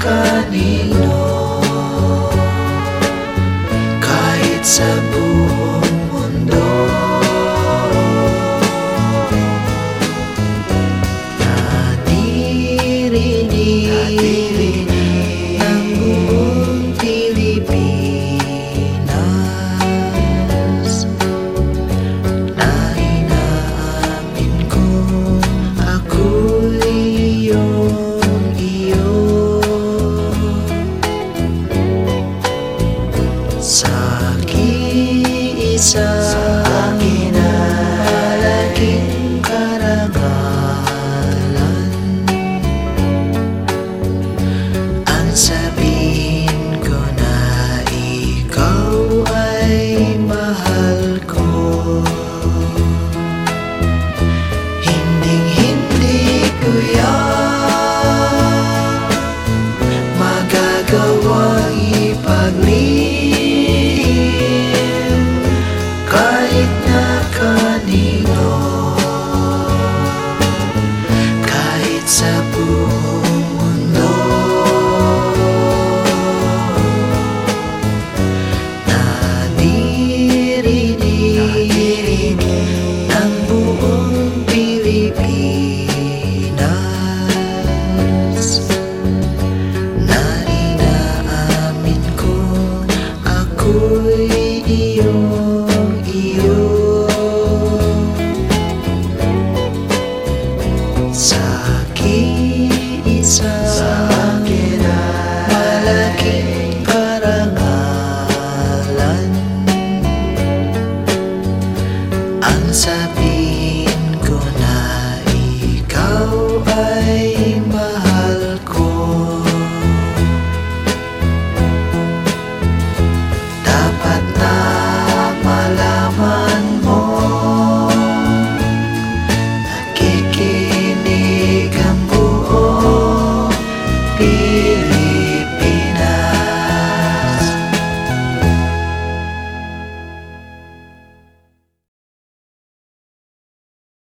kanino? Kahit sa buong mundo. Naririnig sa akin isa. Nang sabihin ko na ikaw ay